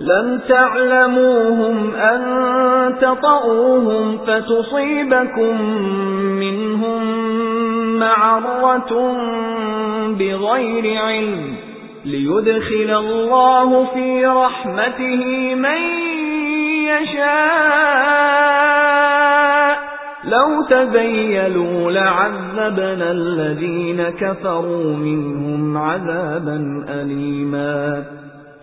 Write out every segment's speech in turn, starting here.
لَمْ تَعْلَمُوهُمْ أَن تَطَئُوهُمْ فَتُصِيبَكُم مِّنْهُم مَّعَرَّةٌ بِغَيْرِ عِلْمٍ لِيُدْخِلَ اللَّهُ فِي رَحْمَتِهِ مَن يَشَاءُ. لَوْ تَزَيَّلُوا لَعَذَّبْنَا الَّذِينَ كَفَرُوا مِنْهُمْ عَذَابًا أَلِيمًا.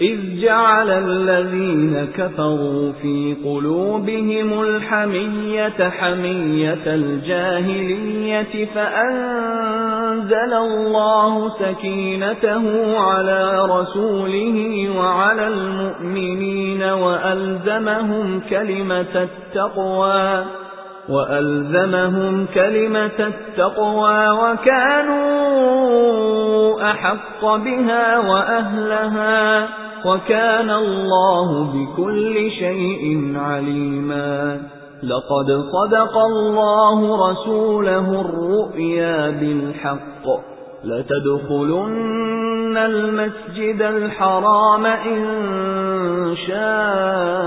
إِذْ جَعَلَ الَّذِينَ كَفَرُوا فِي قُلُوبِهِمُ الْحَمِيَّةَ حَمِيَّةَ الْجَاهِلِيَّةِ فَأَنزَلَ اللَّهُ سَكِينَتَهُ عَلَى رَسُولِهِ وَعَلَى الْمُؤْمِنِينَ وَأَلْزَمَهُمْ كَلِمَةَ التَّقْوَى وَأَلْزَمَهُمْ كَلِمَةَ التَّقْوَى وَكَانُوا أَحَقَّ بِهَا وَأَهْلَهَا وَكَانَ اللَّهُ بِكُلِّ شَيْءٍ عَلِيمًا. لَقَدْ صَدَقَ اللَّهُ رَسُولَهُ الرُّؤْيَا بِالْحَقِّ. لَتَدْخُلُنَّ الْمَسْجِدَ الْحَرَامَ إِن شَاءَ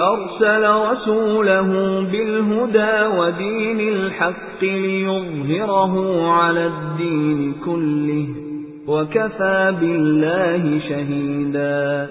أَرْسَلَ رَسُولَهُ بِالْهُدَى وَدِينِ الْحَقِّ لِيُظْهِرَهُ عَلَى الدِّينِ كُلِّهِ وَكَفَى بِاللَّهِ شَهِيدًا.